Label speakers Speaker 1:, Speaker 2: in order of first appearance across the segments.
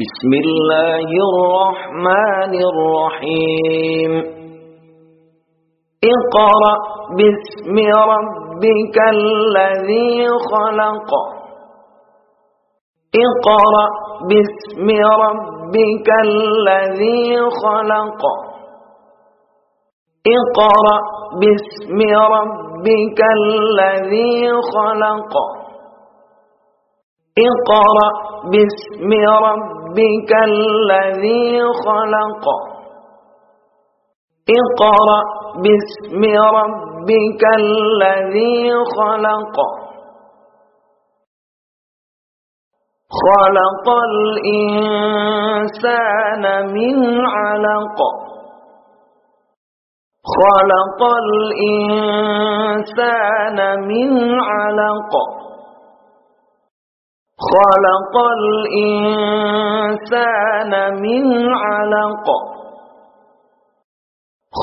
Speaker 1: بسم الله الرحمن الرحيم. اقرأ باسم ربك الذي خلق. اقرأ باسم ربك الذي خلق. اقرأ باسم ربك الذي خلق. اقرأ باسم ربك الذي خلق. اقرأ باسم ربك الذي خلق. خلق الإنسان من علق. خلق الإنسان من علق. خلق الإنسان من علق.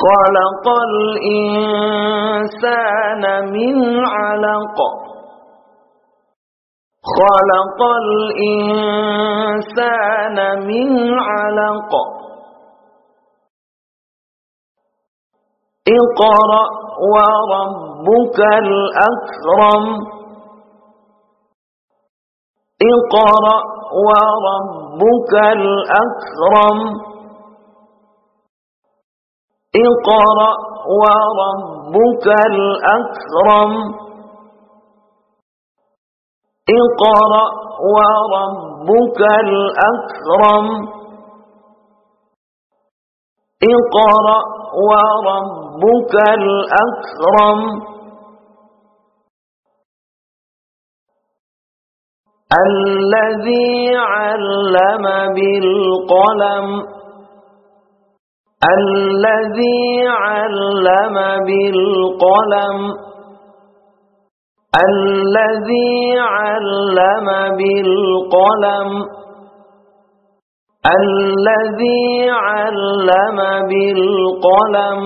Speaker 1: خلق الإنسان من علق. خلق الإنسان من علق. اقرأ وربك الأكرم. اقرأ وربك الأكرم. اقرأ وربك الأكرم. اقرأ وربك الأكرم. اقرأ وربك الأكرم. الذي علم بالقلم الذي علم بالقلم الذي علم بالقلم الذي علم بالقلم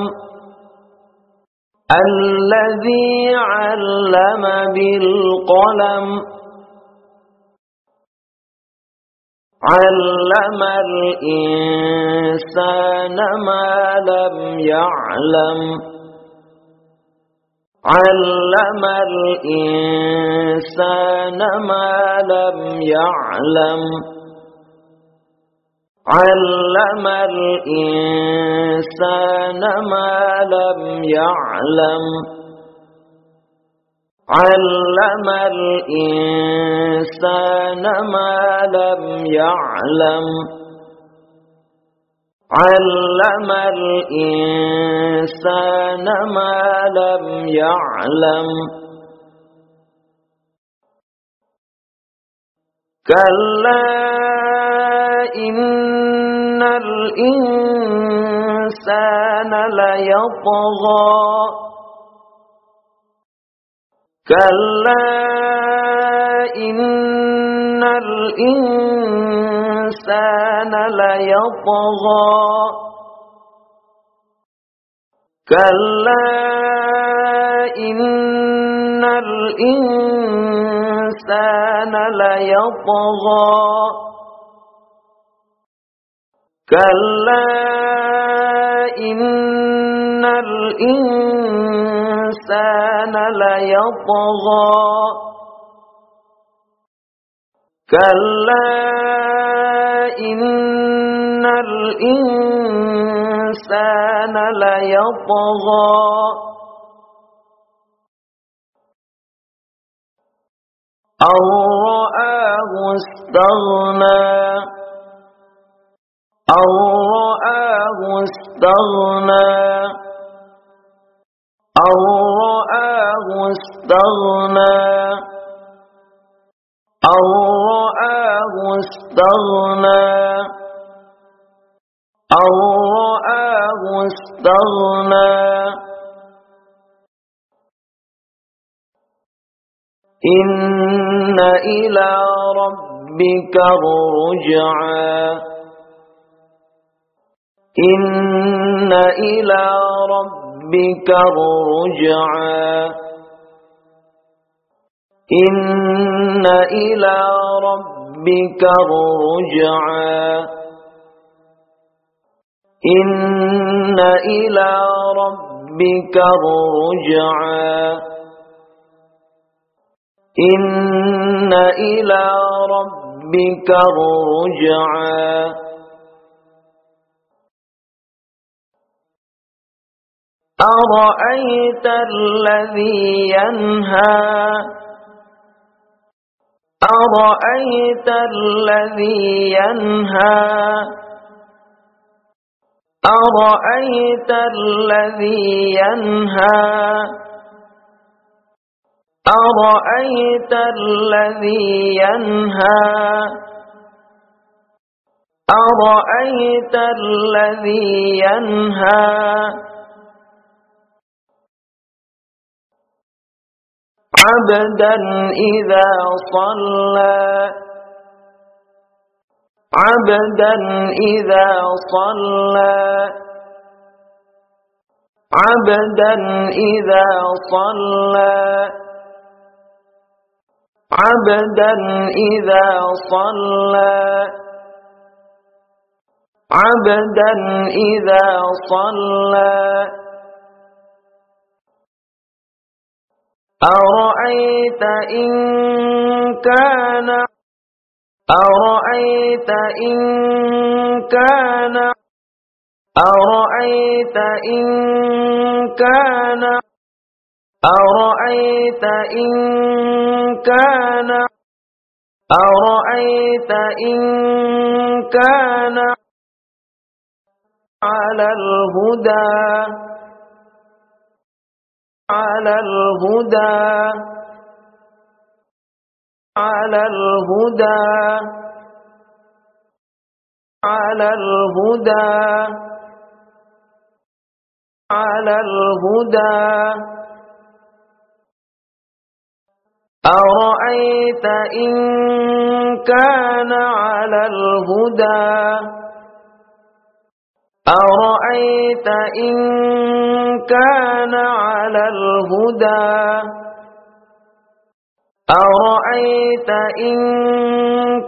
Speaker 1: الذي علم بالقلم. علم الإنسان ما لم يعلم. علم الإنسان ما لم يعلم. علم الإنسان ما لم يعلم. علم الإنسان ما لم يعلم. علم الإنسان ما لم يعلم. كلا إن الإنسان ليطغى كلا إن الإنسان ليطغى كلا إن الإنسان ليطغى كلا إن الإنسان ليطغى. كلا إن الإنسان ليطغى. أن رآه استغنى. أن رآه استغنى. أن رآه استغنى. أن رآه استغنى. أن رآه استغنى. إن إلى ربك الرجعى إن إلى ربك الرجعى إن إلى ربك ربك الرجعى إن إلى ربك الرجعى إن إلى ربك الرجعى أرأيت الذي ينهى؟ أرأيت الذي ينهى؟ أرأيت الذي ينهى؟ أرأيت الذي ينهى؟ أرأيت الذي ينهى؟ عبدا إذا صلى. عبدا إذا صلى. عبدا إذا صلى. عبدا إذا صلى. عبدا إذا صلى. أرأيت إن كان أرأيت إن كان أرأيت إن كان أرأيت إن كان أرأيت إن كان على الهدى على الهدى. على الهدى. على الهدى. على الهدى. أرأيت إن كان على الهدى؟ أرأيت إن كان على الهدى؟ أرأيت إن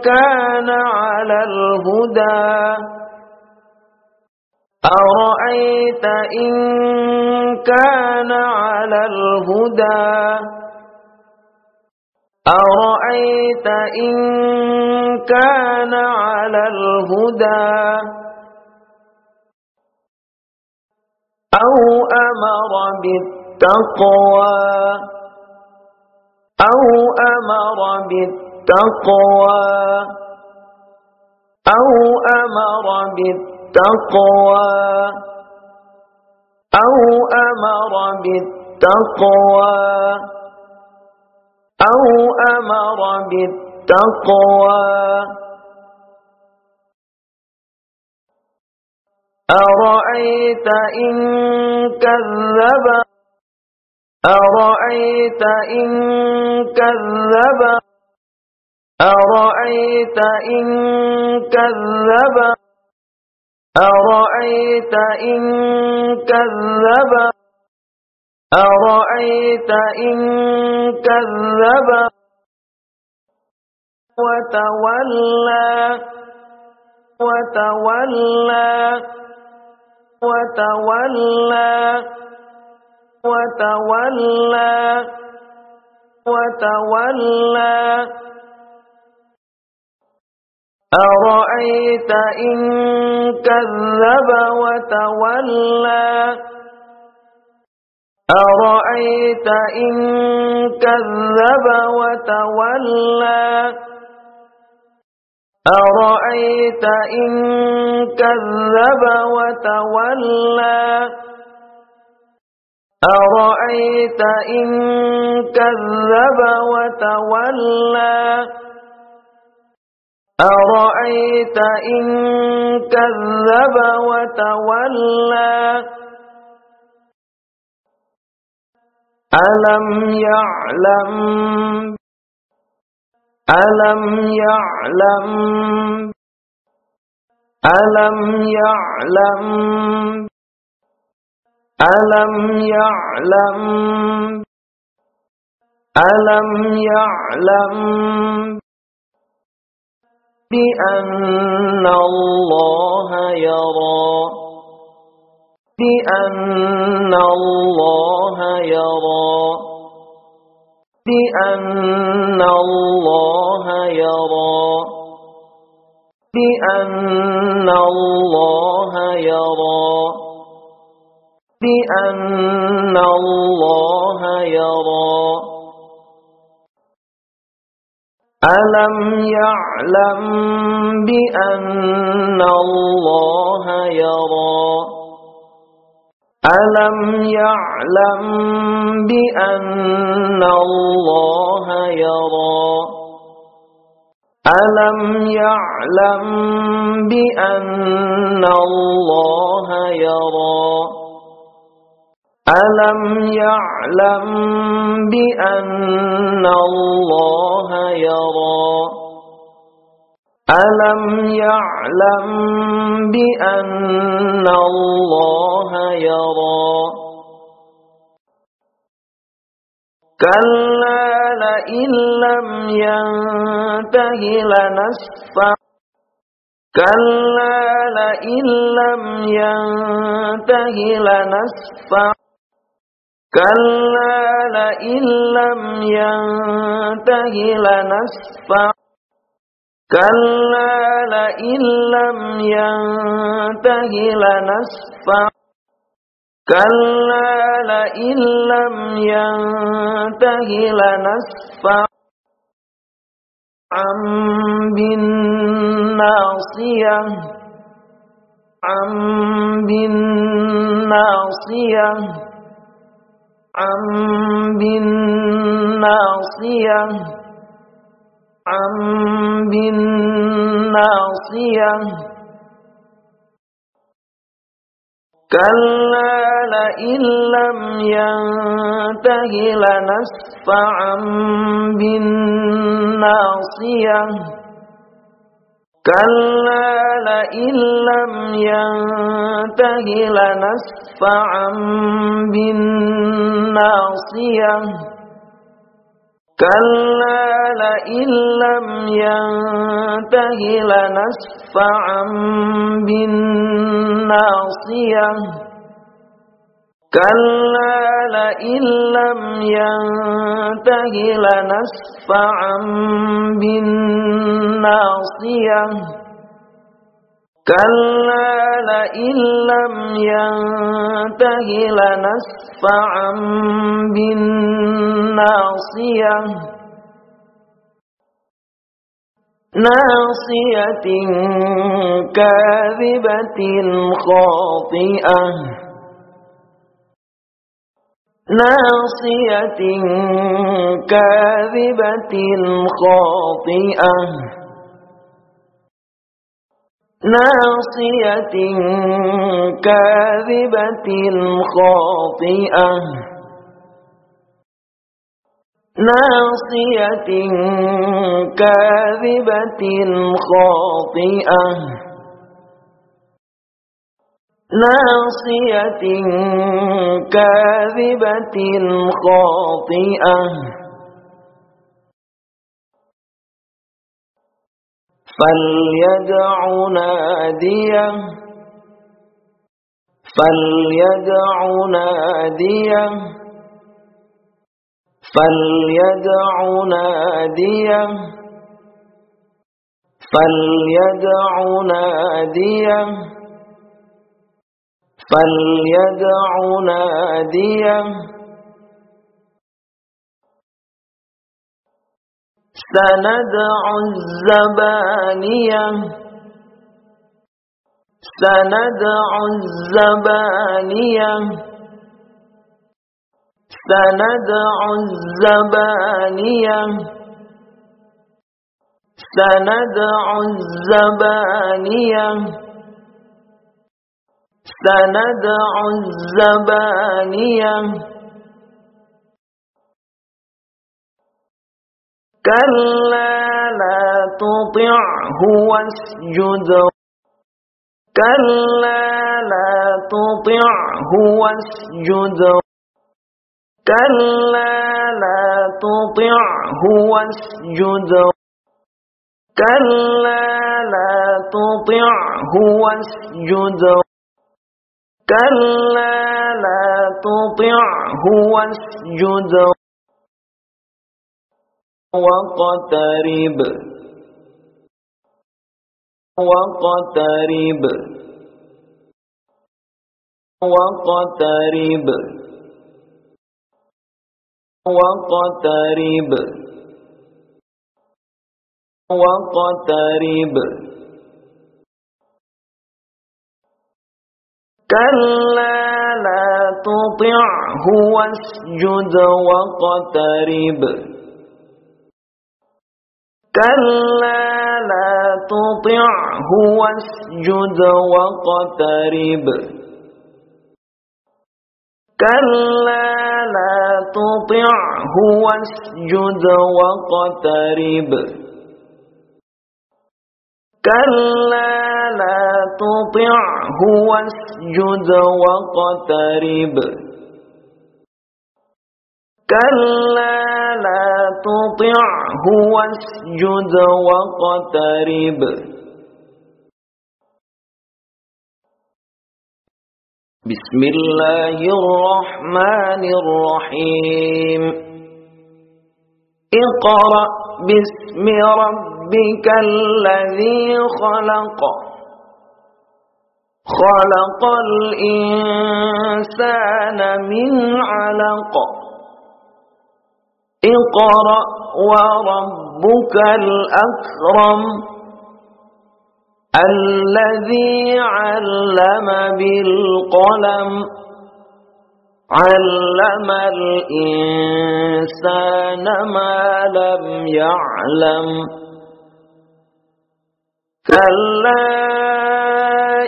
Speaker 1: كان على الهدى؟ أرأيت إن كان على الهدى؟ أرأيت إن كان على الهدى؟ أو أمر بالتقوى. أو أمر بالتقوى. أو أمر بالتقوى. أو أمر بالتقوى. أو أمر بالتقوى. أرأيت إن كذب؟ أرأيت إن كذب؟ أرأيت إن كذب؟ أرأيت إن كذب؟ أرأيت إن كذب؟ وتولى وتولى. وتولى وتولى وتولى. أرأيت إن كذب وتولى؟ أرأيت إن كذب وتولى؟ أرأيت إن كذب وتولى؟ أرأيت إن كذب وتولى؟ أرأيت إن كذب وتولى؟ ألم يعلم ألم يعلم ألم يعلم ألم يعلم ألم يعلم بأن الله يرى بأن الله يرى بأن الله يرى. بأن الله يرى. بأن الله يرى. ألم يعلم بأن الله يرى؟ ألم يعلم بأن الله يرى ألم يعلم بأن الله يرى ألم يعلم بأن الله يرى ألم يعلم بأن الله كلا لئن لم ينته لنسفع كلا لئن لم ينته لنسفع كلا لئن لم ينته لنسفع كلا لئن لم ينته لنسفع كلا لئن لم ينته لنسفع عن بالناصية عن بالناصية عن بالناصية عن بالناصية كلا لئن لم ينته لنسفعا بالناصية كلا لئن لم ينته لنسفعا بالناصية كلا لئن لم ينته لنسفعا بالناصية كلا لئن لم ينته لنسفعا بالناصية كلا لئن لم ينته لنسفعا بالناصية ناصية كاذبة خاطئة ناصية كاذبة خاطئة ناصية كاذبة خاطئة. ناصية كاذبة خاطئة. ناصية كاذبة خاطئة. فليدع نادية فليدع نادية فليدع نادية فليدع نادية فليدع نادية سندع الزبانية. سندع الزبانية. سندع الزبانية. سندع الزبانية. سندع الزبانية. كلا لا تطعه واسجد كلا لا تطعه واسجد كلا لا تطعه واسجد كلا لا تطعه واسجد كلا لا تطعه واسجد واقترب واقترب واقترب واقترب واقترب كلا لا تطعه واسجد واقترب كلا لا تطعه واسجد واقترب. كلا لا تطعه واسجد واقترب. كلا لا تطعه واسجد واقترب. كلا لا تطعه واسجد واقترب. بسم الله الرحمن الرحيم. اقرأ باسم ربك الذي خلق. خلق الإنسان من علق. اقرأ وربك الأكرم الذي علم بالقلم علم الإنسان ما لم يعلم كلا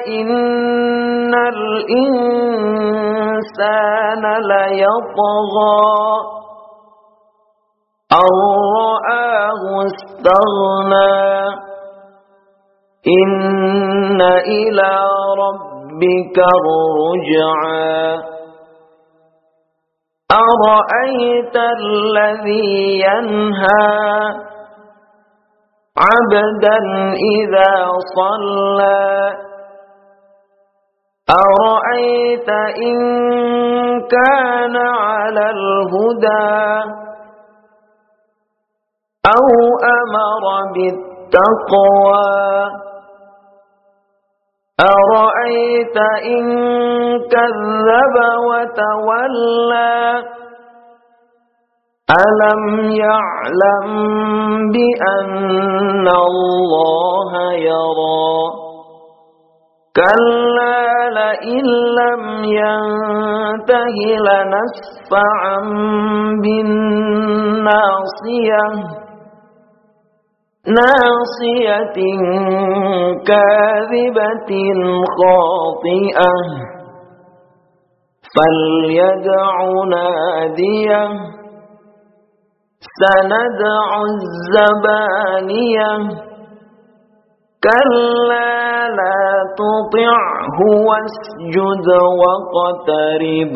Speaker 1: إن الإنسان ليطغى أن رآه استغنى إن إلى ربك الرجعى أرأيت الذي ينهى عبدا إذا صلى أرأيت إن كان على الهدى أو أمر بالتقوى. أرأيت إن كذب وتولى؟ ألم يعلم بأن الله يرى؟ كلا لئن لم ينته لنسفعا بالناصية. ناصية كاذبة خاطئة فليدع ناديه سندع الزبانية. كلا لا تطعه واسجد واقترب